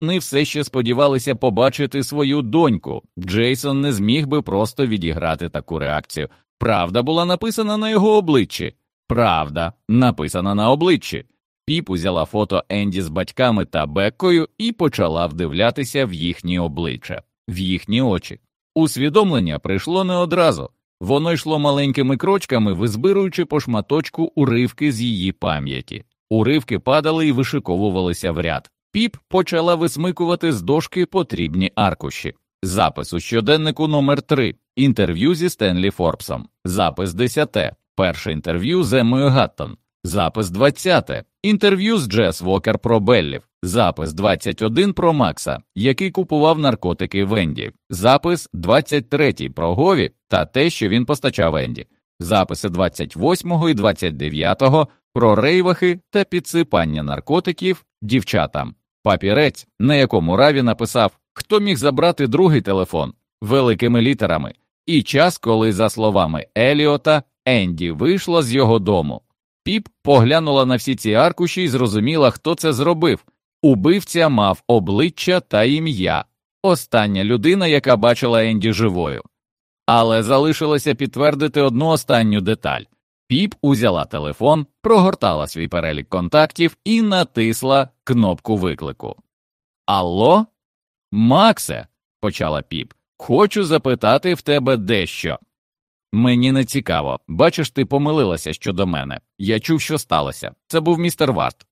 Вони все ще сподівалися побачити свою доньку. Джейсон не зміг би просто відіграти таку реакцію. Правда була написана на його обличчі. Правда, написана на обличчі. Піп узяла фото Енді з батьками та Беккою і почала вдивлятися в їхні обличчя, в їхні очі. Усвідомлення прийшло не одразу. Воно йшло маленькими крочками, визбируючи по шматочку уривки з її пам'яті. Уривки падали і вишиковувалися в ряд. Піп почала висмикувати з дошки потрібні аркуші. Запис у щоденнику номер 3 інтерв'ю зі Стенлі Форбсом, запис 10, перше інтерв'ю з Емою Гаттон, запис 20, інтерв'ю з Джес Вокер про Беллів, запис 21 про Макса, який купував наркотики Венді, запис 23 про Гові та те, що він постачав Енді, записи 28 і 29 про рейвахи та підсипання наркотиків дівчатам, папірець, на якому Раві написав, хто міг забрати другий телефон великими літерами, і час, коли, за словами Еліота, Енді вийшла з його дому. Піп поглянула на всі ці аркуші і зрозуміла, хто це зробив. Убивця мав обличчя та ім'я, остання людина, яка бачила Енді живою. Але залишилося підтвердити одну останню деталь. Піп узяла телефон, прогортала свій перелік контактів і натисла кнопку виклику. Алло? Максе, почала піп, хочу запитати в тебе дещо. Мені не цікаво. Бачиш, ти помилилася щодо мене. Я чув, що сталося. Це був містер Варт.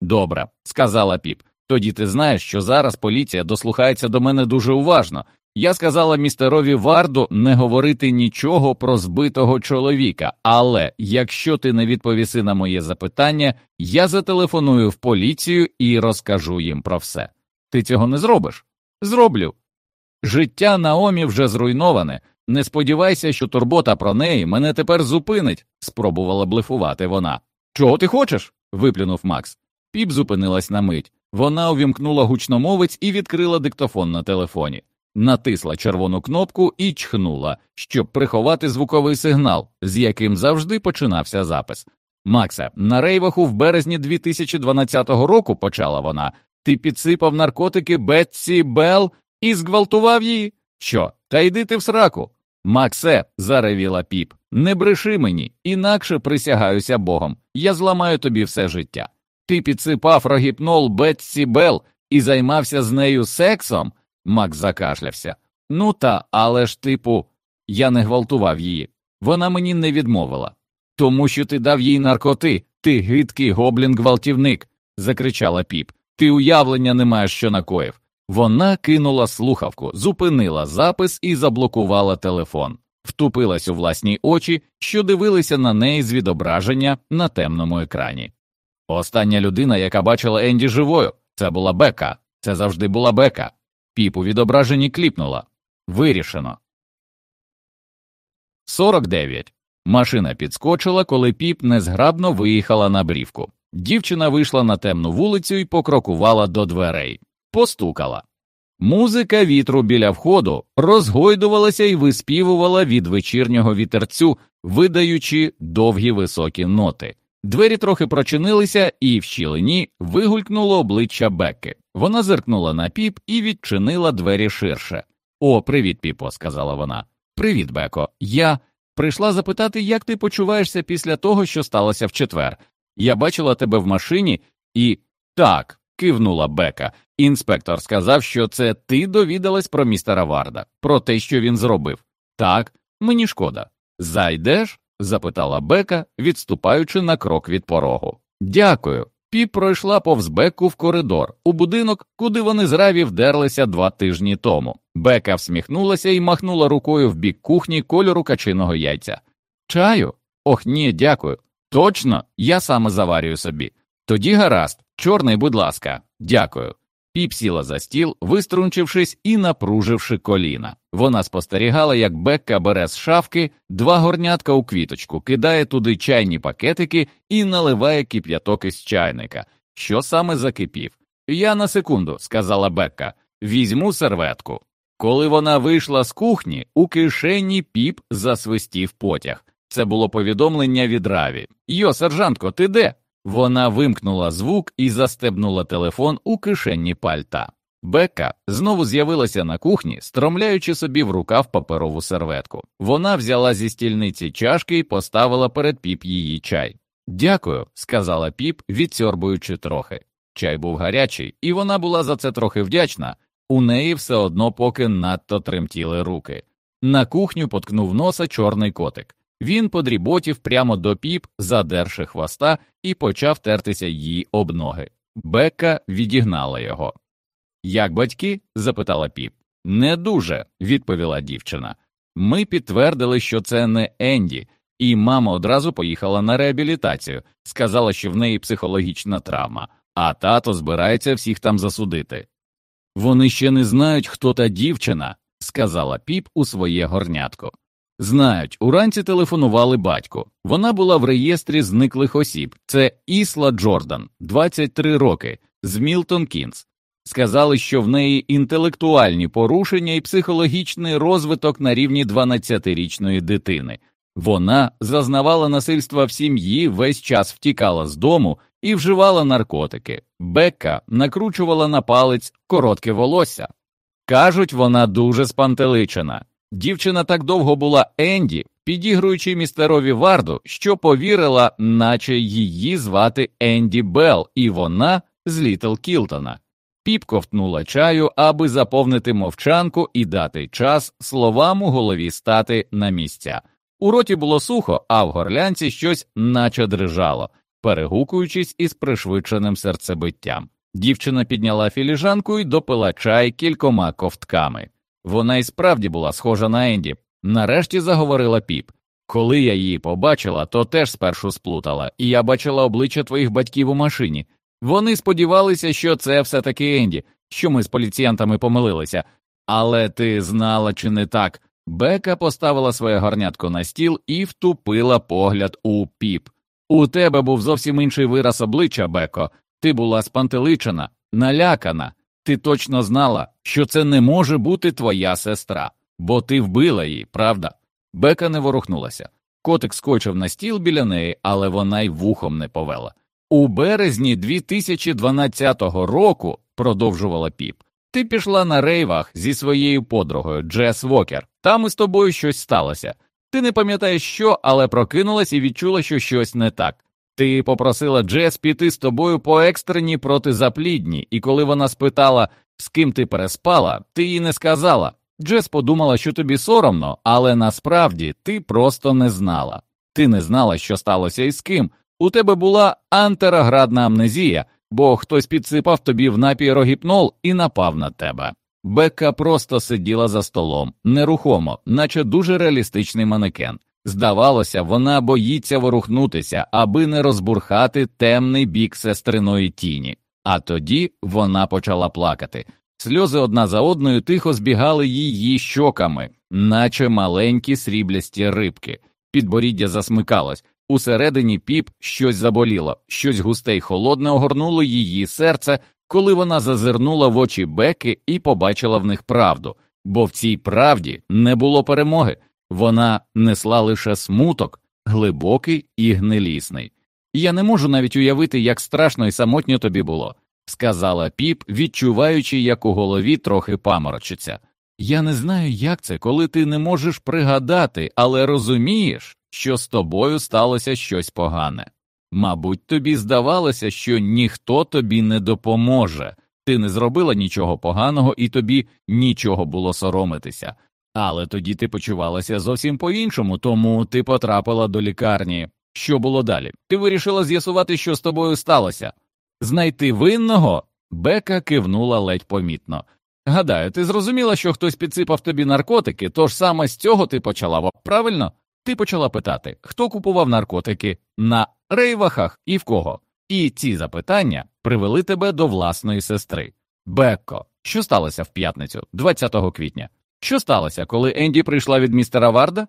Добре, сказала піп. Тоді ти знаєш, що зараз поліція дослухається до мене дуже уважно. Я сказала містерові Варду не говорити нічого про збитого чоловіка, але якщо ти не відповіси на моє запитання, я зателефоную в поліцію і розкажу їм про все. Ти цього не зробиш? Зроблю. Життя Наомі вже зруйноване. Не сподівайся, що турбота про неї мене тепер зупинить, спробувала блефувати вона. Чого ти хочеш? виплюнув Макс. Піп зупинилась на мить. Вона увімкнула гучномовець і відкрила диктофон на телефоні, натисла червону кнопку і чхнула, щоб приховати звуковий сигнал, з яким завжди починався запис. Макса, на рейваху в березні 2012 року почала вона. Ти підсипав наркотики Бетсі Белл і зґвалтував її. Що? Та йди ти в сраку. Максе, заревіла піп, не бреши мені, інакше присягаюся Богом. Я зламаю тобі все життя. Ти підсипав рогіпнол Бетсі Белл і займався з нею сексом? Макс закашлявся. Ну та, але ж, типу, я не гвалтував її. Вона мені не відмовила. Тому що ти дав їй наркоти, ти гидкий гоблін гвалтівник, закричала піп. Ти уявлення не маєш, що накоїв. Вона кинула слухавку, зупинила запис і заблокувала телефон, втупилась у власні очі, що дивилися на неї з відображення на темному екрані. Остання людина, яка бачила Енді живою, це була Бека, це завжди була Бека. Піп у відображенні кліпнула. Вирішено. 49. Машина підскочила, коли піп незграбно виїхала на брівку. Дівчина вийшла на темну вулицю і покрокувала до дверей, постукала. Музика вітру біля входу розгойдувалася і виспівувала від вечірнього вітерцю, видаючи довгі високі ноти. Двері трохи прочинилися, і в щілині вигулькнуло обличчя Бекки. Вона зиркнула на піп і відчинила двері ширше. О, привіт, піпо, сказала вона. Привіт, Беко. Я прийшла запитати, як ти почуваєшся після того, що сталося в четвер. Я бачила тебе в машині і так, кивнула Бека. Інспектор сказав, що це ти довідалась про містера Варда, про те, що він зробив. Так, мені шкода. Зайдеш? Запитала Бека, відступаючи на крок від порогу. Дякую. Піп пройшла повз Беку в коридор, у будинок, куди вони з Раві вдерлися два тижні тому. Бека всміхнулася і махнула рукою в бік кухні кольору качиного яйця. Чаю? Ох, ні, дякую. Точно, я саме заварюю собі. Тоді гаразд, чорний, будь ласка, дякую. Піп сіла за стіл, виструнчившись і напруживши коліна. Вона спостерігала, як Бекка бере з шафки два горнятка у квіточку, кидає туди чайні пакетики і наливає кип'яток із чайника. Що саме закипів? Я на секунду, сказала Бекка, візьму серветку. Коли вона вийшла з кухні, у кишені піп засвистів потяг. Це було повідомлення від Раві. Йо, сержантко, ти де? Вона вимкнула звук і застебнула телефон у кишені пальта. Бека знову з'явилася на кухні, стромляючи собі в рукав паперову серветку. Вона взяла зі стільниці чашки і поставила перед піп її чай. Дякую, сказала піп, відсьорбуючи трохи. Чай був гарячий, і вона була за це трохи вдячна. У неї все одно поки надто тремтіли руки. На кухню поткнув носа чорний котик. Він подріботів прямо до піп, задерши хвоста, і почав тертися їй об ноги. Бека відігнала його. Як батьки? запитала піп. Не дуже, відповіла дівчина. Ми підтвердили, що це не Енді, і мама одразу поїхала на реабілітацію, сказала, що в неї психологічна травма, а тато збирається всіх там засудити. Вони ще не знають, хто та дівчина, сказала піп у своє горнятко. Знають, уранці телефонували батьку. Вона була в реєстрі зниклих осіб. Це Ісла Джордан, 23 роки, з Мілтон Кінс. Сказали, що в неї інтелектуальні порушення і психологічний розвиток на рівні 12-річної дитини. Вона зазнавала насильства в сім'ї, весь час втікала з дому і вживала наркотики. Бекка накручувала на палець коротке волосся. Кажуть, вона дуже спантеличена. Дівчина так довго була Енді, підігруючи містерові варду, що повірила, наче її звати Енді Белл, і вона з Літл Кілтона. Піп ковтнула чаю, аби заповнити мовчанку і дати час словам у голові стати на місця. У роті було сухо, а в горлянці щось наче дрижало, перегукуючись із пришвидшеним серцебиттям. Дівчина підняла філіжанку і допила чай кількома ковтками. Вона і справді була схожа на Енді. Нарешті заговорила піп. Коли я її побачила, то теж спершу сплутала, і я бачила обличчя твоїх батьків у машині. Вони сподівалися, що це все таки Енді, що ми з поліціянтами помилилися. Але ти знала, чи не так? Бека поставила своє горнятко на стіл і втупила погляд у піп. У тебе був зовсім інший вираз обличчя, Беко. Ти була спантеличена, налякана. Ти точно знала, що це не може бути твоя сестра, бо ти вбила її, правда? Бека не ворухнулася. Котик скочив на стіл біля неї, але вона й вухом не повела. У березні 2012 року, продовжувала піп, ти пішла на рейвах зі своєю подругою Джес Вокер. Там із тобою щось сталося. Ти не пам'ятаєш що, але прокинулась і відчула, що щось не так. Ти попросила Джес піти з тобою по екстрені протизаплідні, і коли вона спитала, з ким ти переспала, ти їй не сказала. Джес подумала, що тобі соромно, але насправді ти просто не знала. Ти не знала, що сталося і з ким. У тебе була антероградна амнезія, бо хтось підсипав тобі в напій рогіпнол і напав на тебе. Бекка просто сиділа за столом, нерухомо, наче дуже реалістичний манекен. Здавалося, вона боїться ворухнутися, аби не розбурхати темний бік сестриної тіні. А тоді вона почала плакати. Сльози одна за одною тихо збігали її щоками, наче маленькі сріблясті рибки. Підборіддя засмикалось. Усередині піп щось заболіло, щось густе й холодне огорнуло її серце, коли вона зазирнула в очі Беки і побачила в них правду, бо в цій правді не було перемоги. Вона несла лише смуток, глибокий і гнилісний. Я не можу навіть уявити, як страшно і самотньо тобі було, сказала піп, відчуваючи, як у голові трохи паморочиться. Я не знаю, як це, коли ти не можеш пригадати, але розумієш, що з тобою сталося щось погане. Мабуть, тобі здавалося, що ніхто тобі не допоможе, ти не зробила нічого поганого і тобі нічого було соромитися. Але тоді ти почувалася зовсім по іншому, тому ти потрапила до лікарні. Що було далі? Ти вирішила з'ясувати, що з тобою сталося. Знайти винного? Бека кивнула ледь помітно. Гадаю, ти зрозуміла, що хтось підсипав тобі наркотики, тож саме з цього ти почала, правильно? Ти почала питати, хто купував наркотики на рейвахах і в кого? І ці запитання привели тебе до власної сестри. Бекко, що сталося в п'ятницю, 20 квітня? Що сталося, коли Енді прийшла від містера Варда?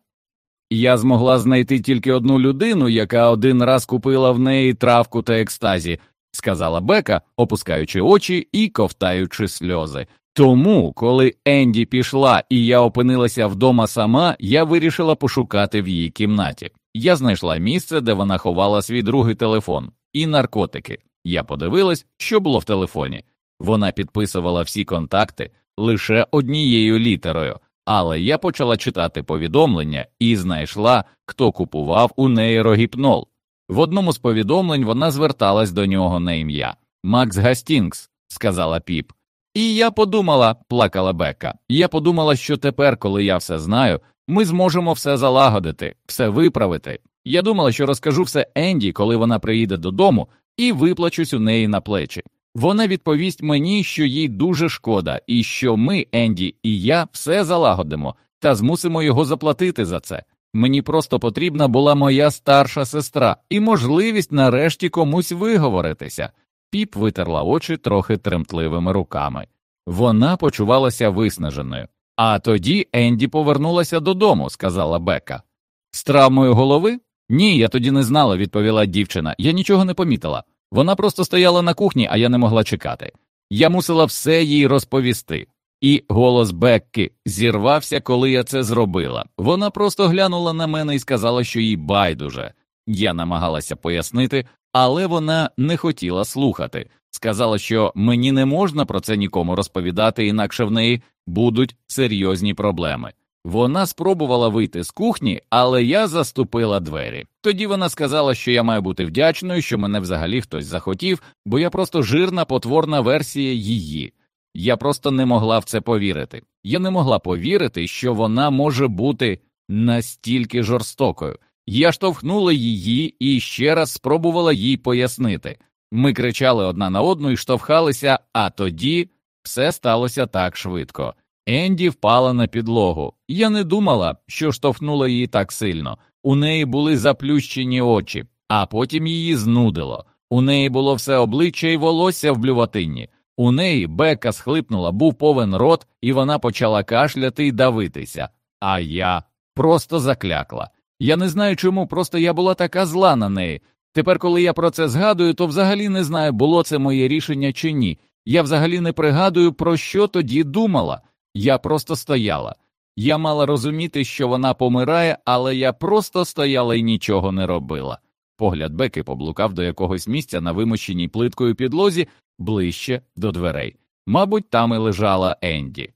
Я змогла знайти тільки одну людину, яка один раз купила в неї травку та екстазі, сказала Бека, опускаючи очі і ковтаючи сльози. Тому, коли Енді пішла і я опинилася вдома сама, я вирішила пошукати в її кімнаті. Я знайшла місце, де вона ховала свій другий телефон. і наркотики. Я подивилась, що було в телефоні. Вона підписувала всі контакти лише однією літерою, але я почала читати повідомлення і знайшла, хто купував у неї рогіпнол. В одному з повідомлень вона зверталась до нього на ім'я Макс Гастінгс, сказала піп. І я подумала, плакала Бека. Я подумала, що тепер, коли я все знаю, ми зможемо все залагодити, все виправити. Я думала, що розкажу все Енді, коли вона приїде додому, і виплачусь у неї на плечі. Вона відповість мені, що їй дуже шкода, і що ми, Енді і я, все залагодимо та змусимо його заплатити за це. Мені просто потрібна була моя старша сестра і можливість нарешті комусь виговоритися. Піп витерла очі трохи тремтливими руками. Вона почувалася виснаженою. А тоді Енді повернулася додому, сказала Бека. З травмою голови? Ні, я тоді не знала, відповіла дівчина. Я нічого не помітила. Вона просто стояла на кухні, а я не могла чекати. Я мусила все їй розповісти. І голос Бекки зірвався, коли я це зробила. Вона просто глянула на мене і сказала, що їй байдуже. Я намагалася пояснити, але вона не хотіла слухати. Сказала, що мені не можна про це нікому розповідати, інакше в неї будуть серйозні проблеми. Вона спробувала вийти з кухні, але я заступила двері. Тоді вона сказала, що я маю бути вдячною, що мене взагалі хтось захотів, бо я просто жирна потворна версія її. Я просто не могла в це повірити. Я не могла повірити, що вона може бути настільки жорстокою. Я штовхнула її і ще раз спробувала їй пояснити. Ми кричали одна на одну і штовхалися, а тоді все сталося так швидко. Енді впала на підлогу. Я не думала, що штовхнула її так сильно. У неї були заплющені очі, а потім її знудило. У неї було все обличчя і волосся в блюватинні. У неї бека схлипнула, був повен рот, і вона почала кашляти й давитися. А я просто заклякла. Я не знаю чому, просто я була така зла на неї. Тепер, коли я про це згадую, то взагалі не знаю, було це моє рішення чи ні. Я взагалі не пригадую, про що тоді думала. Я просто стояла. Я мала розуміти, що вона помирає, але я просто стояла і нічого не робила. Погляд Беки поблукав до якогось місця на вимощеній плиткою підлозі ближче до дверей. Мабуть, там і лежала Енді.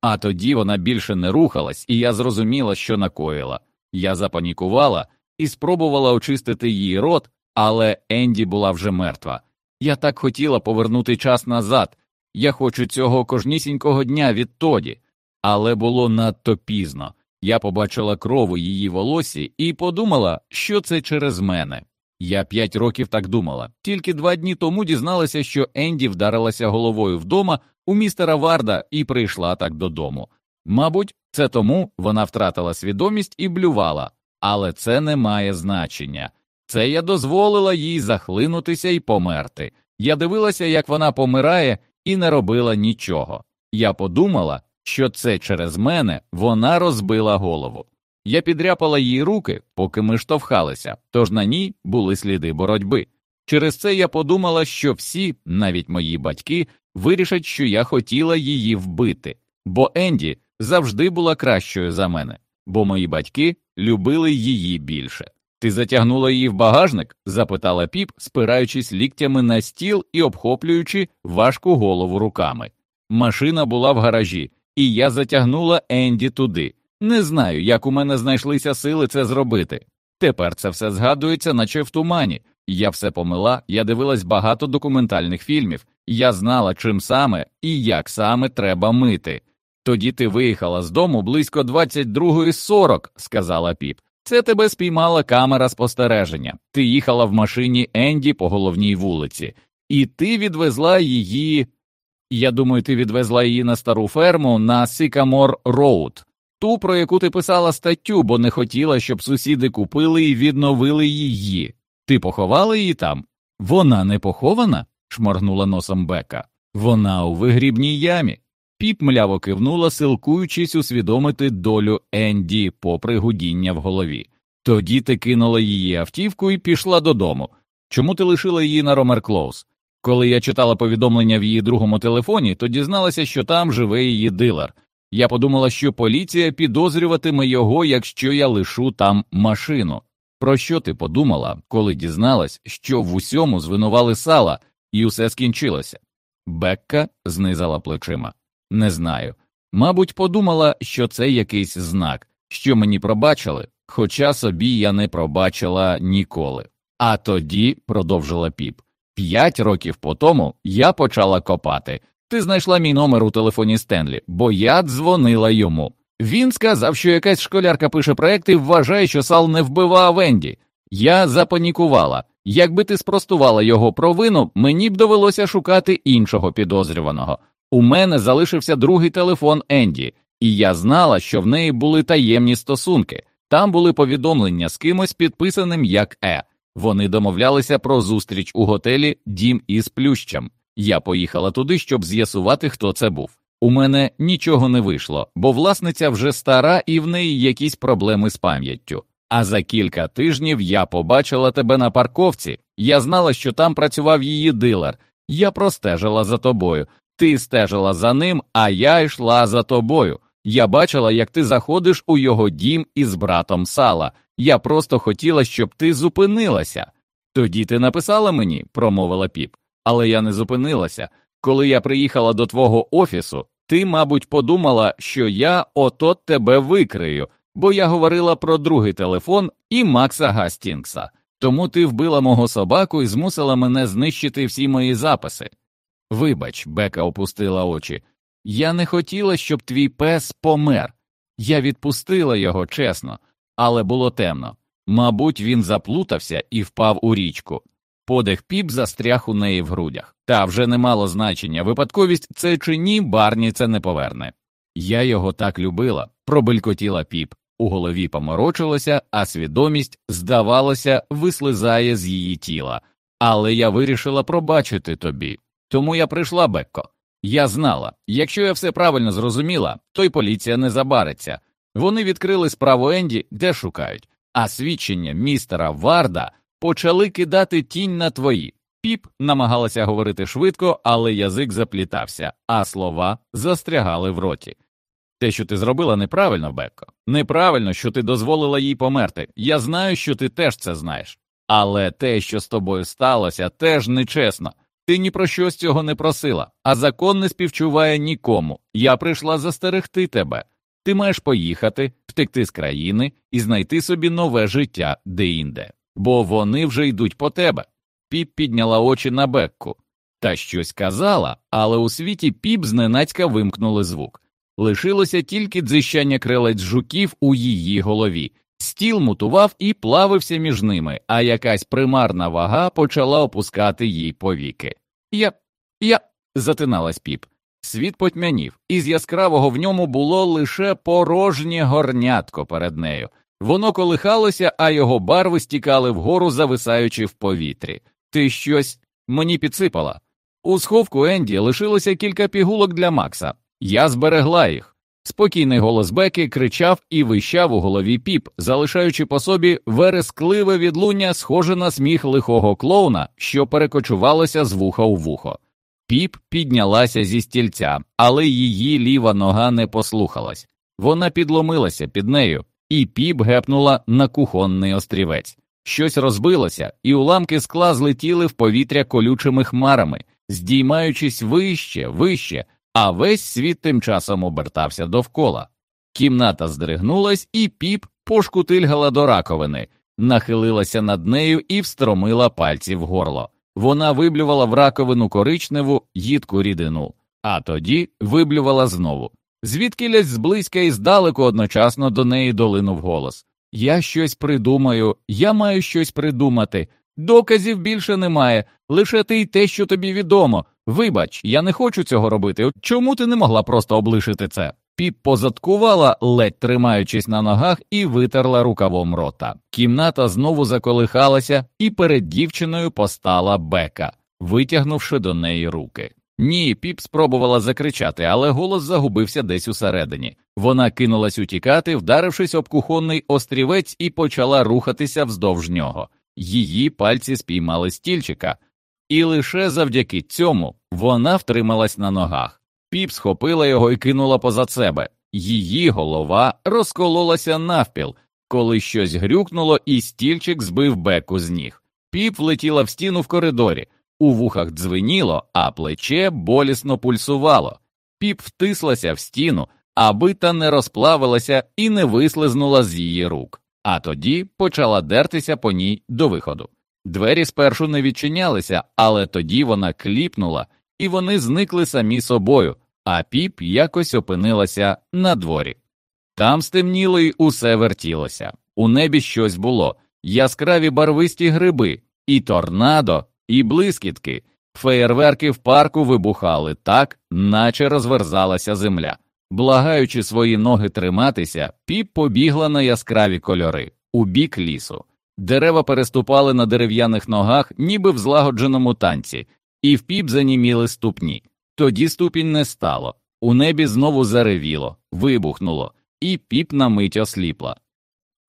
А тоді вона більше не рухалась, і я зрозуміла, що накоїла. Я запанікувала і спробувала очистити її рот, але Енді була вже мертва. Я так хотіла повернути час назад. Я хочу цього кожнісінького дня відтоді, але було надто пізно. Я побачила кров у її волосі і подумала, що це через мене. Я п'ять років так думала. Тільки два дні тому дізналася, що Енді вдарилася головою вдома у містера Варда і прийшла так додому. Мабуть, це тому вона втратила свідомість і блювала, але це не має значення. Це я дозволила їй захлинутися і померти. Я дивилася, як вона помирає, і не робила нічого. Я подумала, що це через мене вона розбила голову. Я підряпала їй руки, поки ми штовхалися, тож на ній були сліди боротьби. Через це я подумала, що всі, навіть мої батьки, вирішать, що я хотіла її вбити, бо Енді завжди була кращою за мене, бо мої батьки любили її більше. Ти затягнула її в багажник? запитала піп, спираючись ліктями на стіл і обхоплюючи важку голову руками. Машина була в гаражі, і я затягнула Енді туди. Не знаю, як у мене знайшлися сили це зробити. Тепер це все згадується, наче в тумані. Я все помила, я дивилась багато документальних фільмів, я знала, чим саме і як саме треба мити. Тоді ти виїхала з дому близько 22.40, сказала Піп. Це тебе спіймала камера спостереження. Ти їхала в машині Енді по головній вулиці, і ти відвезла її. Я думаю, ти відвезла її на стару ферму на Сикамор Роуд, ту, про яку ти писала статтю, бо не хотіла, щоб сусіди купили і відновили її. Ти поховала її там? Вона не похована? шморгнула носом Бека. Вона у вигрібній ямі. Піп мляво кивнула, силкуючись усвідомити долю Енді попри гудіння в голові. Тоді ти кинула її автівку і пішла додому. Чому ти лишила її на Ромер Клоус? Коли я читала повідомлення в її другому телефоні, то дізналася, що там живе її дилер. Я подумала, що поліція підозрюватиме його, якщо я лишу там машину. Про що ти подумала, коли дізналась, що в усьому звинували сала, і усе скінчилося? Бекка знизала плечима. Не знаю. Мабуть, подумала, що це якийсь знак, що мені пробачили, хоча собі я не пробачила ніколи. А тоді, продовжила піп, п'ять років по тому я почала копати. Ти знайшла мій номер у телефоні Стенлі, бо я дзвонила йому. Він сказав, що якась школярка пише проект і вважає, що Сал не вбивав Енді. Я запанікувала. Якби ти спростувала його провину, мені б довелося шукати іншого підозрюваного. У мене залишився другий телефон Енді, і я знала, що в неї були таємні стосунки. Там були повідомлення з кимось підписаним як Е. Вони домовлялися про зустріч у готелі Дім із плющем. Я поїхала туди, щоб з'ясувати, хто це був. У мене нічого не вийшло, бо власниця вже стара і в неї якісь проблеми з пам'яттю. А за кілька тижнів я побачила тебе на парковці. Я знала, що там працював її дилер. Я простежила за тобою. Ти стежила за ним, а я йшла за тобою. Я бачила, як ти заходиш у його дім із братом сала. Я просто хотіла, щоб ти зупинилася. Тоді ти написала мені, промовила піп, але я не зупинилася. Коли я приїхала до твого офісу, ти, мабуть, подумала, що я отот тебе викрию, бо я говорила про другий телефон і Макса Гастінгса. Тому ти вбила мого собаку і змусила мене знищити всі мої записи. Вибач, Бека опустила очі. Я не хотіла, щоб твій пес помер. Я відпустила його чесно, але було темно. Мабуть, він заплутався і впав у річку. Подих піп застряг у неї в грудях. Та вже не мало значення випадковість це чи ні, барні це не поверне. Я його так любила, пробелькотіла піп. У голові поморочилося, а свідомість, здавалося, вислизає з її тіла. Але я вирішила пробачити тобі. Тому я прийшла, Бекко. Я знала, якщо я все правильно зрозуміла, то й поліція не забариться. Вони відкрили справу Енді, де шукають, а свідчення містера Варда почали кидати тінь на твої. Піп намагалася говорити швидко, але язик заплітався, а слова застрягали в роті. Те, що ти зробила, неправильно, Бекко. Неправильно, що ти дозволила їй померти. Я знаю, що ти теж це знаєш. Але те, що з тобою сталося, теж нечесно. Ти ні про що з цього не просила, а закон не співчуває нікому. Я прийшла застерегти тебе. Ти маєш поїхати, втекти з країни і знайти собі нове життя де-інде, бо вони вже йдуть по тебе. Піп підняла очі на Бекку та щось казала, але у світі піп зненацька вимкнули звук. Лишилося тільки дзищання крилець жуків у її голові. Стіл мутував і плавився між ними, а якась примарна вага почала опускати їй повіки. Я. я. затиналась піп. Світ потьмянів, і з яскравого в ньому було лише порожнє горнятко перед нею. Воно колихалося, а його барви стікали вгору, зависаючи в повітрі. Ти щось мені підсипала. У сховку Енді лишилося кілька пігулок для Макса. Я зберегла їх. Спокійний голос Беки кричав і вищав у голові піп, залишаючи по собі верескливе відлуння, схоже на сміх лихого клоуна, що перекочувалося з вуха у вухо. Піп піднялася зі стільця, але її ліва нога не послухалась. Вона підломилася під нею, і піп гепнула на кухонний острівець. Щось розбилося, і уламки скла злетіли в повітря колючими хмарами, здіймаючись вище, вище а весь світ тим часом обертався довкола. Кімната здригнулась, і піп пошкутильгала до раковини, нахилилася над нею і встромила пальці в горло. Вона виблювала в раковину коричневу їдку рідину, а тоді виблювала знову. Звідкилясь зблизька і здалеку одночасно до неї долинув голос Я щось придумаю, я маю щось придумати. Доказів більше немає, лише ти й те, що тобі відомо. Вибач, я не хочу цього робити. Чому ти не могла просто облишити це? Піп позадкувала, ледь тримаючись на ногах, і витерла рукавом рота. Кімната знову заколихалася, і перед дівчиною постала бека, витягнувши до неї руки. Ні, піп спробувала закричати, але голос загубився десь усередині. Вона кинулась утікати, вдарившись об кухонний острівець, і почала рухатися вздовж нього. Її пальці спіймали стільчика, і лише завдяки цьому вона втрималась на ногах. Піп схопила його і кинула позад себе. Її голова розкололася навпіл, коли щось грюкнуло, і стільчик збив Беку з ніг. Піп влетіла в стіну в коридорі, у вухах дзвеніло, а плече болісно пульсувало. Піп втислася в стіну, аби та не розплавилася і не вислизнула з її рук, а тоді почала дертися по ній до виходу. Двері спершу не відчинялися, але тоді вона кліпнула, і вони зникли самі собою, а піп якось опинилася на дворі. Там стемніло й усе вертілося. У небі щось було яскраві барвисті гриби, і торнадо, і блискітки. Феєрверки в парку вибухали так, наче розверзалася земля. Благаючи свої ноги триматися, піп побігла на яскраві кольори у бік лісу. Дерева переступали на дерев'яних ногах, ніби в злагодженому танці, і в піп заніміли ступні. Тоді ступінь не стало. У небі знову заревіло, вибухнуло, і піп на мить осліпла.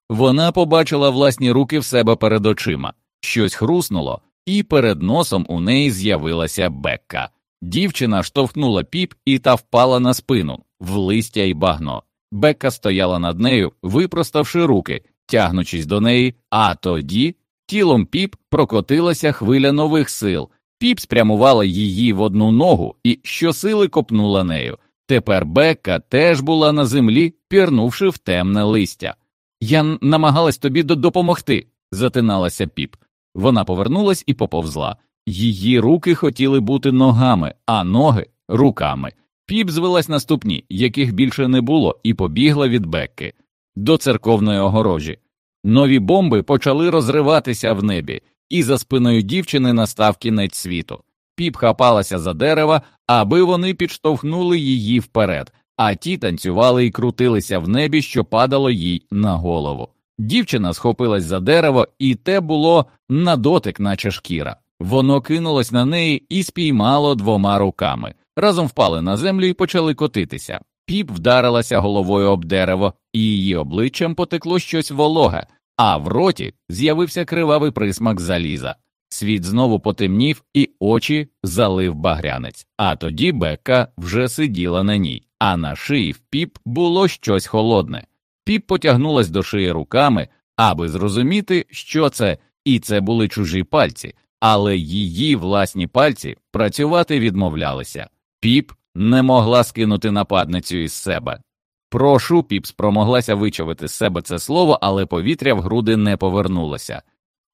Вона побачила власні руки в себе перед очима, щось хруснуло, і перед носом у неї з'явилася Бекка. Дівчина штовхнула піп і та впала на спину, в листя й багно. Бекка стояла над нею, випроставши руки, тягнучись до неї, а тоді тілом піп прокотилася хвиля нових сил. Піп спрямувала її в одну ногу і щосили копнула нею. Тепер Бекка теж була на землі, пірнувши в темне листя. Я намагалась тобі допомогти, затиналася піп. Вона повернулась і поповзла. Її руки хотіли бути ногами, а ноги руками. Піп звелась на ступні, яких більше не було, і побігла від Бекки до церковної огорожі. Нові бомби почали розриватися в небі, і за спиною дівчини настав кінець світу. Піп хапалася за дерева, аби вони підштовхнули її вперед, а ті танцювали і крутилися в небі, що падало їй на голову. Дівчина схопилась за дерево, і те було на дотик, наче шкіра. Воно кинулось на неї і спіймало двома руками. Разом впали на землю і почали котитися. Піп вдарилася головою об дерево, і її обличчям потекло щось вологе, а в роті з'явився кривавий присмак заліза. Світ знову потемнів і очі залив багрянець. А тоді Бекка вже сиділа на ній, а на шиї в піп було щось холодне. Піп потягнулась до шиї руками, аби зрозуміти, що це, і це були чужі пальці, але її власні пальці працювати відмовлялися. Піп не могла скинути нападницю із себе. Прошу, піп спромоглася вичавити з себе це слово, але повітря в груди не повернулося.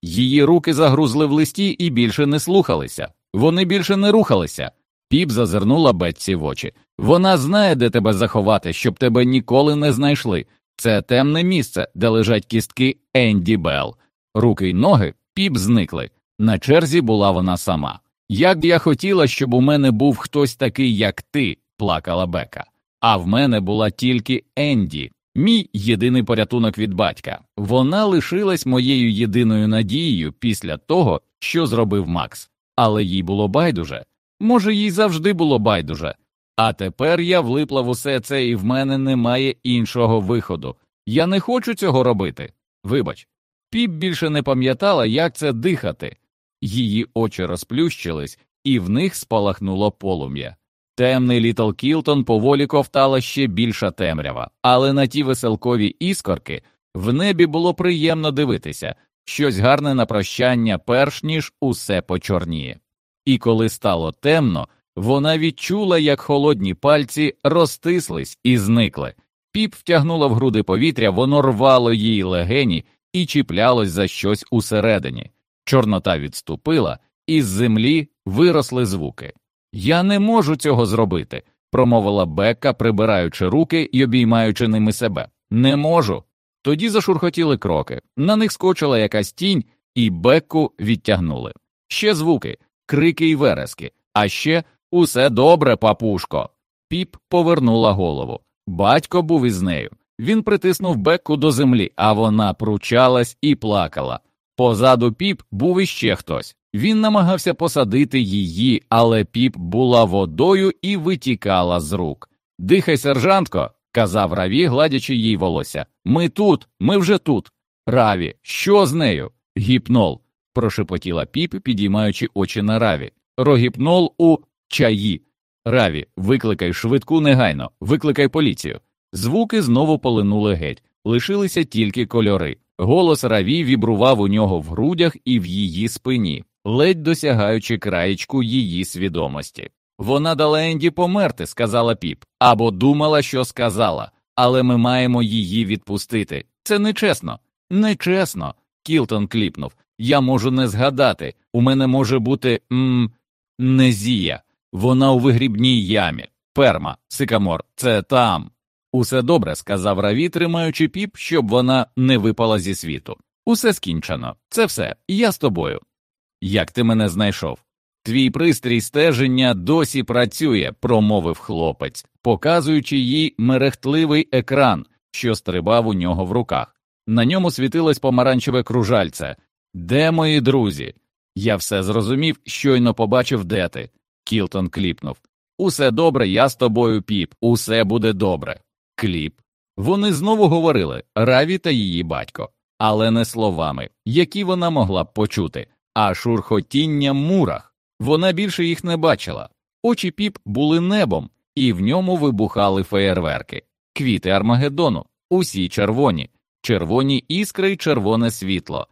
Її руки загрузли в листі і більше не слухалися, вони більше не рухалися. Піп зазирнула Бетці в очі. Вона знає, де тебе заховати, щоб тебе ніколи не знайшли. Це темне місце, де лежать кістки Енді Белл. Руки й ноги піп зникли. На черзі була вона сама. Як я хотіла, щоб у мене був хтось такий, як ти, плакала Бека. А в мене була тільки Енді, мій єдиний порятунок від батька. Вона лишилась моєю єдиною надією після того, що зробив Макс. Але їй було байдуже. Може, їй завжди було байдуже. А тепер я влипла в усе це, і в мене немає іншого виходу. Я не хочу цього робити. Вибач, піп більше не пам'ятала, як це дихати. Її очі розплющились, і в них спалахнуло полум'я. Темний Літл Кілтон поволі ковтала ще більша темрява, але на ті веселкові іскорки в небі було приємно дивитися щось гарне на прощання, перш ніж усе почорніє. І коли стало темно, вона відчула, як холодні пальці розтислись і зникли. Піп втягнула в груди повітря, воно рвало її легені і чіплялось за щось усередині. Чорнота відступила, і з землі виросли звуки. Я не можу цього зробити, промовила Бекка, прибираючи руки і обіймаючи ними себе. Не можу. Тоді зашурхотіли кроки. На них скочила якась тінь, і Бекку відтягнули. Ще звуки, крики й верески, а ще усе добре, папушко. Піп повернула голову. Батько був із нею. Він притиснув Бекку до землі, а вона пручалась і плакала. Позаду піп був іще хтось. Він намагався посадити її, але піп була водою і витікала з рук. Дихай, сержантко, казав Раві, гладячи їй волосся. Ми тут, ми вже тут. Раві, що з нею? Гіпнол, прошепотіла піп, підіймаючи очі на раві. Рогіпнол у чаї. Раві, викликай швидку негайно, викликай поліцію. Звуки знову полинули геть. лишилися тільки кольори. Голос Раві вібрував у нього в грудях і в її спині, ледь досягаючи краєчку її свідомості. Вона дала Енді померти, сказала піп, або думала, що сказала, але ми маємо її відпустити. Це нечесно. Нечесно. Кілтон кліпнув. Я можу не згадати. У мене може бути м незія. Вона у вигрібній ямі. Перма, сикамор, це там. Усе добре, сказав Раві, тримаючи піп, щоб вона не випала зі світу. Усе скінчено. Це все. Я з тобою. Як ти мене знайшов? Твій пристрій стеження досі працює, промовив хлопець, показуючи їй мерехтливий екран, що стрибав у нього в руках. На ньому світилось помаранчеве кружальце. Де мої друзі? Я все зрозумів, щойно побачив, де ти. Кілтон кліпнув. Усе добре, я з тобою, піп, усе буде добре. Кліп. Вони знову говорили Раві та її батько, але не словами, які вона могла б почути, а шурхотінням мурах. Вона більше їх не бачила. Очі піп були небом, і в ньому вибухали феєрверки, квіти Армагеддону, усі червоні, червоні іскри й червоне світло.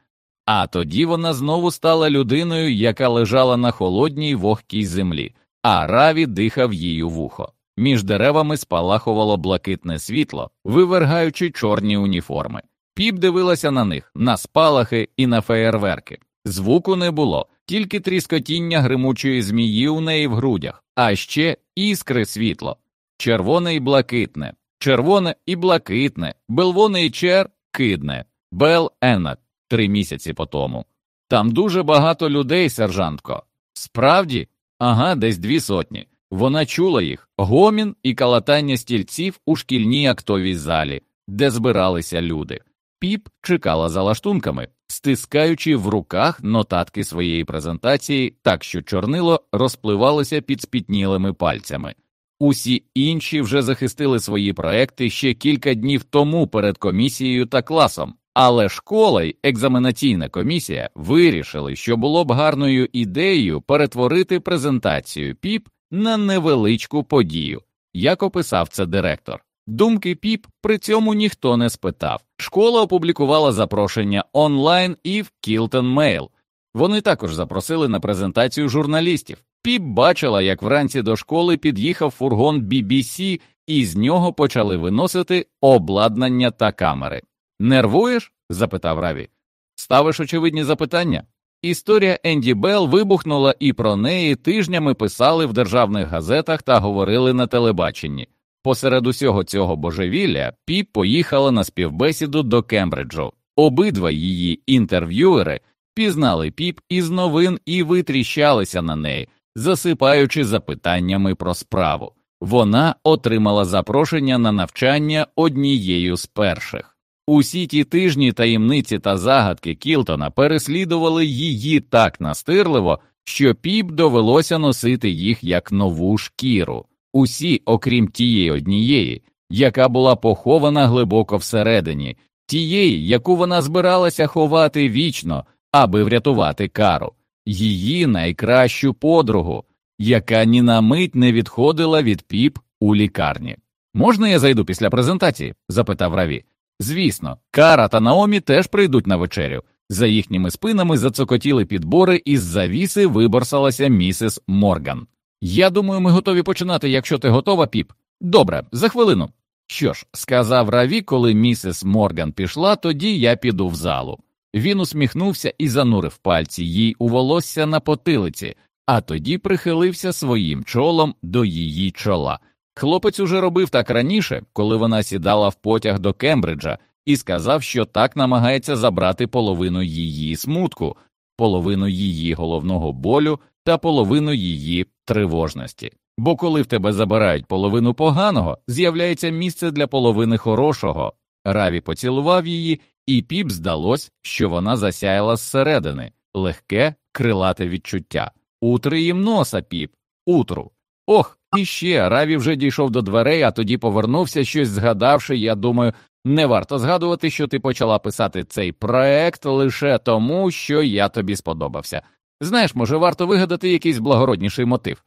А тоді вона знову стала людиною, яка лежала на холодній вогкій землі, а раві дихав їй вухо. Між деревами спалахувало блакитне світло, вивергаючи чорні уніформи. Піп дивилася на них, на спалахи і на феєрверки. Звуку не було, тільки тріскотіння гримучої змії у неї в грудях, а ще іскри світло, червоне і блакитне, червоне і блакитне, белвоне і чер кидне, бел енат три місяці по тому. Там дуже багато людей, сержантко. Справді, ага, десь дві сотні. Вона чула їх гомін і калатання стільців у шкільній актовій залі, де збиралися люди. Піп чекала за лаштунками, стискаючи в руках нотатки своєї презентації, так що чорнило розпливалося під спітнілими пальцями. Усі інші вже захистили свої проекти ще кілька днів тому перед комісією та класом, але школа й екзаменаційна комісія вирішили, що було б гарною ідеєю перетворити презентацію ПІП на невеличку подію, як описав це директор. Думки піп при цьому ніхто не спитав. Школа опублікувала запрошення онлайн і в Кілтон Мейл. Вони також запросили на презентацію журналістів. Піп бачила, як вранці до школи під'їхав фургон BBC, і з нього почали виносити обладнання та камери. Нервуєш? запитав Раві. Ставиш очевидні запитання? Історія Енді Белл вибухнула, і про неї тижнями писали в державних газетах та говорили на телебаченні. Посеред усього цього божевілля Піп поїхала на співбесіду до Кембриджу. Обидва її інтерв'юери пізнали піп із новин і витріщалися на неї, засипаючи запитаннями про справу. Вона отримала запрошення на навчання однією з перших. Усі ті тижні таємниці та загадки Кілтона переслідували її так настирливо, що піп довелося носити їх як нову шкіру, усі, окрім тієї однієї, яка була похована глибоко всередині, тієї, яку вона збиралася ховати вічно, аби врятувати кару, її найкращу подругу, яка ні на мить не відходила від піп у лікарні. Можна я зайду після презентації? запитав Раві. Звісно, Кара та Наомі теж прийдуть на вечерю. За їхніми спинами зацокотіли підбори, і з завіси виборсалася місіс Морган. Я думаю, ми готові починати, якщо ти готова, піп. Добре, за хвилину. Що ж, сказав Раві, коли місіс Морган пішла, тоді я піду в залу. Він усміхнувся і занурив пальці їй у волосся на потилиці, а тоді прихилився своїм чолом до її чола. Хлопець уже робив так раніше, коли вона сідала в потяг до Кембриджа, і сказав, що так намагається забрати половину її смутку, половину її головного болю та половину її тривожності. Бо коли в тебе забирають половину поганого, з'являється місце для половини хорошого. Раві поцілував її, і піп здалось, що вона засяяла зсередини, легке, крилате відчуття. Утри їм носа, піп, утру. Ох, і ще Раві вже дійшов до дверей, а тоді повернувся, щось згадавши, я думаю, не варто згадувати, що ти почала писати цей проект лише тому, що я тобі сподобався. Знаєш, може, варто вигадати якийсь благородніший мотив.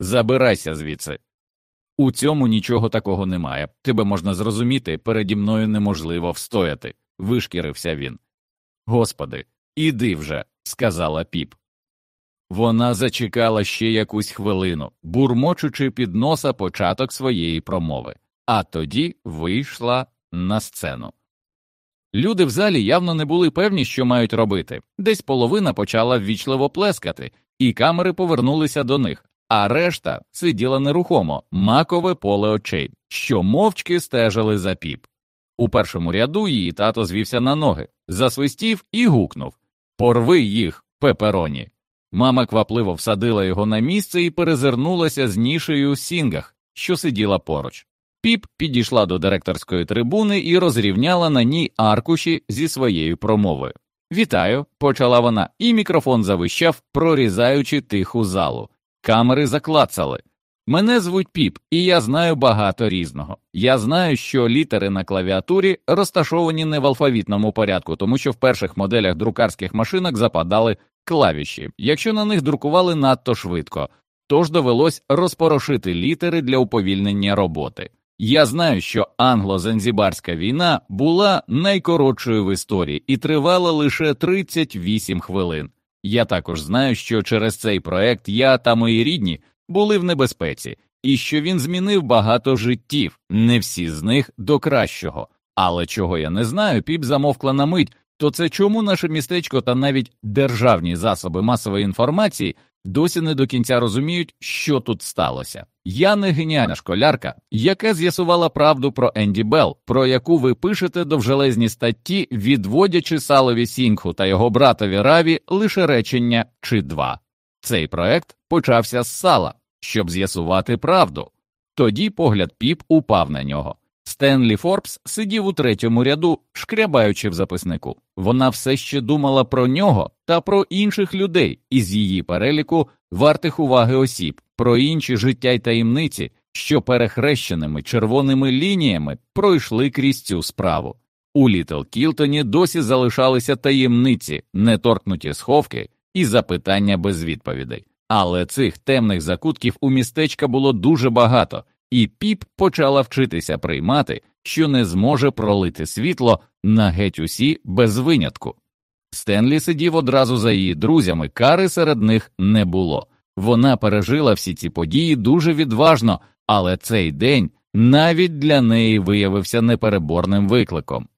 Забирайся звідси. У цьому нічого такого немає. Тебе можна зрозуміти, переді мною неможливо встояти, вишкірився він. Господи, іди вже, сказала піп. Вона зачекала ще якусь хвилину, бурмочучи під носа початок своєї промови, а тоді вийшла на сцену. Люди в залі явно не були певні, що мають робити. Десь половина почала ввічливо плескати, і камери повернулися до них, а решта сиділа нерухомо, макове поле очей, що мовчки стежили за піп. У першому ряду її тато звівся на ноги, засвистів і гукнув Порви їх, пепероні. Мама квапливо всадила його на місце і перезирнулася з нішею у сінгах, що сиділа поруч. Піп підійшла до директорської трибуни і розрівняла на ній аркуші зі своєю промовою. Вітаю, почала вона, і мікрофон завищав, прорізаючи тиху залу. Камери заклацали. Мене звуть Піп, і я знаю багато різного. Я знаю, що літери на клавіатурі розташовані не в алфавітному порядку, тому що в перших моделях друкарських машинок западали клавіші, якщо на них друкували надто швидко, тож довелось розпорошити літери для уповільнення роботи. Я знаю, що англо-занзібарська війна була найкоротшою в історії і тривала лише 38 хвилин. Я також знаю, що через цей проект я та мої рідні були в небезпеці, і що він змінив багато життів, не всі з них до кращого. Але чого я не знаю, піп замовкла на мить, то це чому наше містечко та навіть державні засоби масової інформації досі не до кінця розуміють, що тут сталося. Я не геніальна школярка, яка з'ясувала правду про Енді Белл, про яку ви пишете довжелезні статті, відводячи салові Сінгху та його братові Раві лише речення чи два. Цей проект почався з сала, щоб з'ясувати правду. Тоді погляд піп упав на нього. Стенлі Форбс сидів у третьому ряду, шкрябаючи в записнику. Вона все ще думала про нього та про інших людей із її переліку вартих уваги осіб, про інші життя й таємниці, що перехрещеними червоними лініями пройшли крізь цю справу. У Літл Кілтоні досі залишалися таємниці, неторкнуті сховки і запитання без відповідей. Але цих темних закутків у містечка було дуже багато і піп почала вчитися приймати, що не зможе пролити світло на геть усі без винятку. Стенлі сидів одразу за її друзями, кари серед них не було. Вона пережила всі ці події дуже відважно, але цей день навіть для неї виявився непереборним викликом.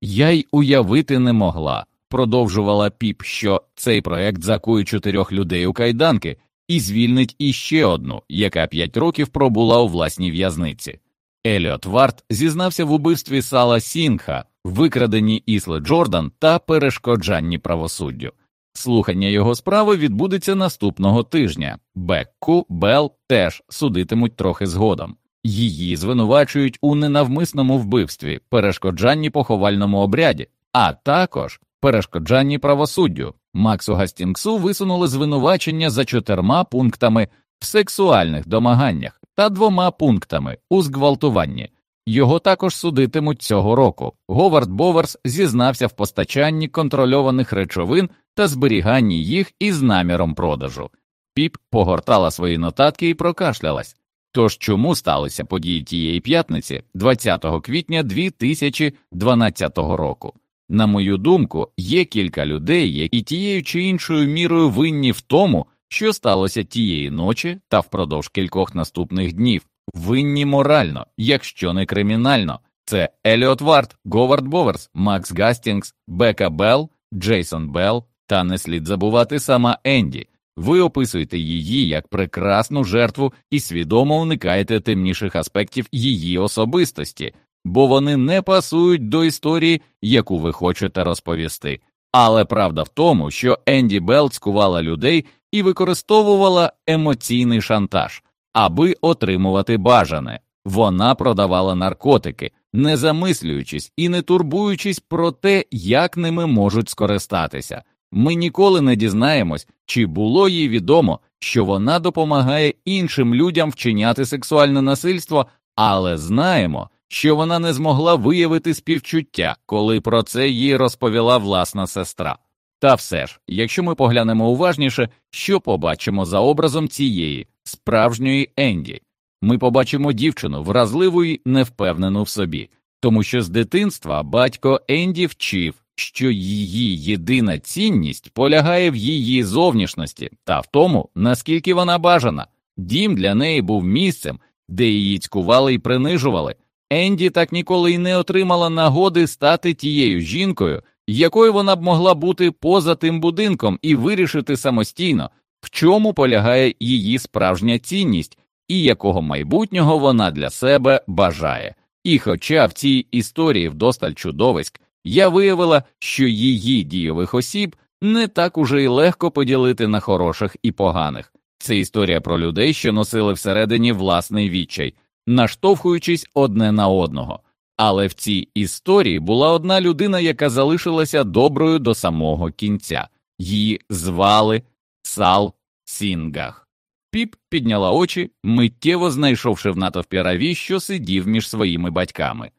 Я й уявити не могла, продовжувала піп, що цей проект закує чотирьох людей у кайданки, і звільнить іще одну, яка п'ять років пробула у власній в'язниці. Еліот Варт зізнався в убивстві Сала Сінгха, викраденні Ісли Джордан та перешкоджанні правосуддю. Слухання його справи відбудеться наступного тижня. Бекку Бел теж судитимуть трохи згодом. Її звинувачують у ненавмисному вбивстві, перешкоджанні поховальному обряді, а також перешкоджанні правосуддю. Максу Гастінгсу висунули звинувачення за чотирма пунктами в сексуальних домаганнях та двома пунктами у зґвалтуванні. Його також судитимуть цього року. Говард Боверс зізнався в постачанні контрольованих речовин та зберіганні їх із наміром продажу. Піп погортала свої нотатки і прокашлялась. Тож чому сталися події тієї п'ятниці, 20 квітня 2012 року? На мою думку, є кілька людей, які тією чи іншою мірою винні в тому, що сталося тієї ночі та впродовж кількох наступних днів, винні морально, якщо не кримінально. Це Еліот Ворд, Говард Боверс, Макс Гастінгс, Бека Белл, Джейсон Белл, та не слід забувати сама Енді. Ви описуєте її як прекрасну жертву і свідомо уникаєте темніших аспектів її особистості бо вони не пасують до історії, яку ви хочете розповісти. Але правда в тому, що Енді Белл цкувала людей і використовувала емоційний шантаж, аби отримувати бажане. Вона продавала наркотики, не замислюючись і не турбуючись про те, як ними можуть скористатися. Ми ніколи не дізнаємось, чи було їй відомо, що вона допомагає іншим людям вчиняти сексуальне насильство, але знаємо, що вона не змогла виявити співчуття, коли про це їй розповіла власна сестра. Та все ж, якщо ми поглянемо уважніше, що побачимо за образом цієї справжньої Енді, ми побачимо дівчину вразливу й невпевнену в собі, тому що з дитинства батько Енді вчив, що її єдина цінність полягає в її зовнішності та в тому, наскільки вона бажана. Дім для неї був місцем, де її цькували і принижували. Енді так ніколи й не отримала нагоди стати тією жінкою, якою вона б могла бути поза тим будинком і вирішити самостійно, в чому полягає її справжня цінність і якого майбутнього вона для себе бажає. І хоча в цій історії вдосталь чудовиськ я виявила, що її дійових осіб не так уже й легко поділити на хороших і поганих. Це історія про людей, що носили всередині власний відчай, наштовхуючись одне на одного. Але в цій історії була одна людина, яка залишилася доброю до самого кінця. Її звали Сал Сінгах. Піп підняла очі, миттєво знайшовши в натовпі раві, що сидів між своїми батьками.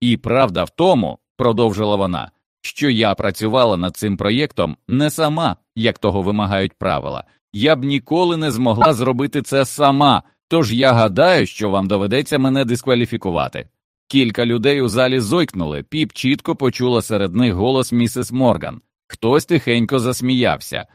І правда в тому, продовжила вона, що я працювала над цим проєктом не сама, як того вимагають правила. Я б ніколи не змогла зробити це сама, тож я гадаю, що вам доведеться мене дискваліфікувати. Кілька людей у залі зойкнули, піп чітко почула серед них голос місіс Морган. Хтось тихенько засміявся.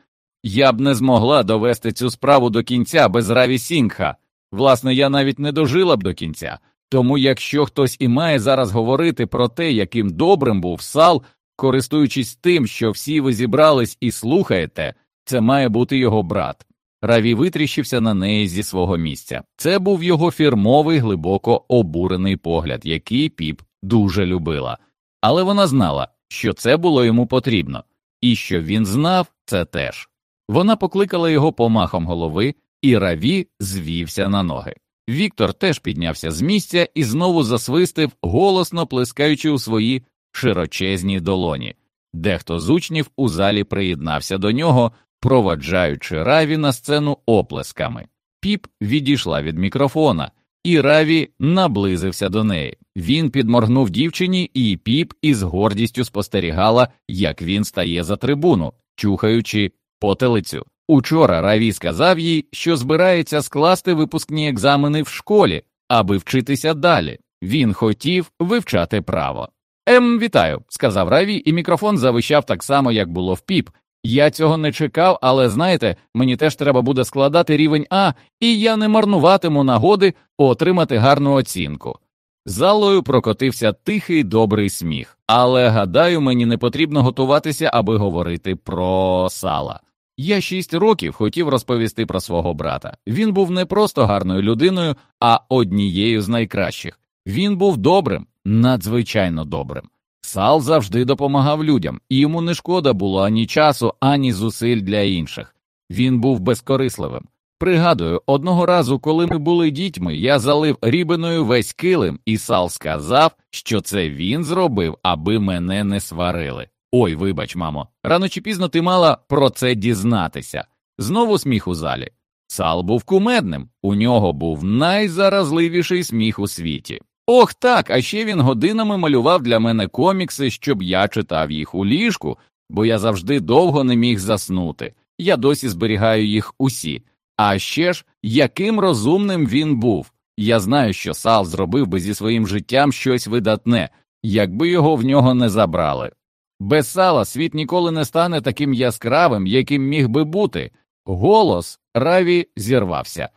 Я б не змогла довести цю справу до кінця без Раві Сінгха. Власне, я навіть не дожила б до кінця. Тому якщо хтось і має зараз говорити про те, яким добрим був сал, користуючись тим, що всі ви зібрались і слухаєте, це має бути його брат. Раві витріщився на неї зі свого місця. Це був його фірмовий глибоко обурений погляд, який піп дуже любила. Але вона знала, що це було йому потрібно, і що він знав це теж. Вона покликала його помахом голови, і Раві звівся на ноги. Віктор теж піднявся з місця і знову засвистив, голосно плескаючи у свої широчезні долоні. Дехто з учнів у залі приєднався до нього, проваджаючи Раві на сцену оплесками. Піп відійшла від мікрофона, і Раві наблизився до неї. Він підморгнув дівчині, і піп із гордістю спостерігала, як він стає за трибуну, чухаючи потилицю. Учора Раві сказав їй, що збирається скласти випускні екзамени в школі, аби вчитися далі. Він хотів вивчати право. Ем, вітаю, сказав Раві, і мікрофон завищав так само, як було в піп. Я цього не чекав, але знаєте, мені теж треба буде складати рівень А, і я не марнуватиму нагоди отримати гарну оцінку. Залою прокотився тихий добрий сміх, але гадаю, мені не потрібно готуватися, аби говорити про сала. Я шість років хотів розповісти про свого брата. Він був не просто гарною людиною, а однією з найкращих. Він був добрим, надзвичайно добрим. Сал завжди допомагав людям, і йому не шкода було ані часу, ані зусиль для інших. Він був безкорисливим. Пригадую, одного разу, коли ми були дітьми, я залив рібиною весь килим, і Сал сказав, що це він зробив, аби мене не сварили. Ой, вибач, мамо, рано чи пізно ти мала про це дізнатися. Знову сміх у залі. Сал був кумедним, у нього був найзаразливіший сміх у світі. Ох так, а ще він годинами малював для мене комікси, щоб я читав їх у ліжку, бо я завжди довго не міг заснути. Я досі зберігаю їх усі. А ще ж, яким розумним він був. Я знаю, що Сал зробив би зі своїм життям щось видатне, якби його в нього не забрали. Без сала світ ніколи не стане таким яскравим, яким міг би бути. Голос Раві зірвався,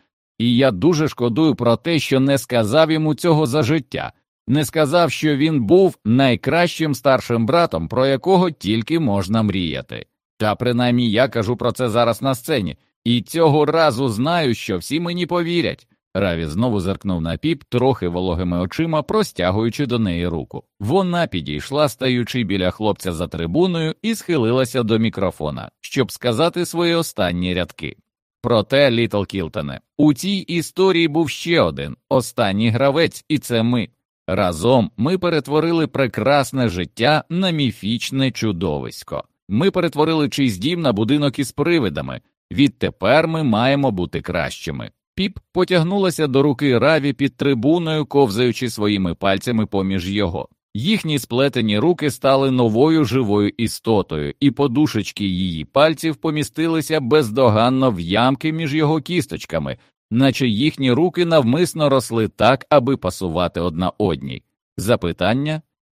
і я дуже шкодую про те, що не сказав йому цього за життя, не сказав, що він був найкращим старшим братом, про якого тільки можна мріяти. Та принаймні я кажу про це зараз на сцені, і цього разу знаю, що всі мені повірять. Раві знову зеркнув на піп трохи вологими очима, простягуючи до неї руку. Вона підійшла, стаючи біля хлопця за трибуною, і схилилася до мікрофона, щоб сказати свої останні рядки. Проте, Літл Кілтоне, у цій історії був ще один останній гравець, і це ми. Разом ми перетворили прекрасне життя на міфічне чудовисько. Ми перетворили чийсь дім на будинок із привидами. Відтепер ми маємо бути кращими. Піп потягнулася до руки Раві під трибуною, ковзаючи своїми пальцями поміж його. Їхні сплетені руки стали новою живою істотою, і подушечки її пальців помістилися бездоганно в ямки між його кісточками, наче їхні руки навмисно росли так, аби пасувати одна одній. Запитання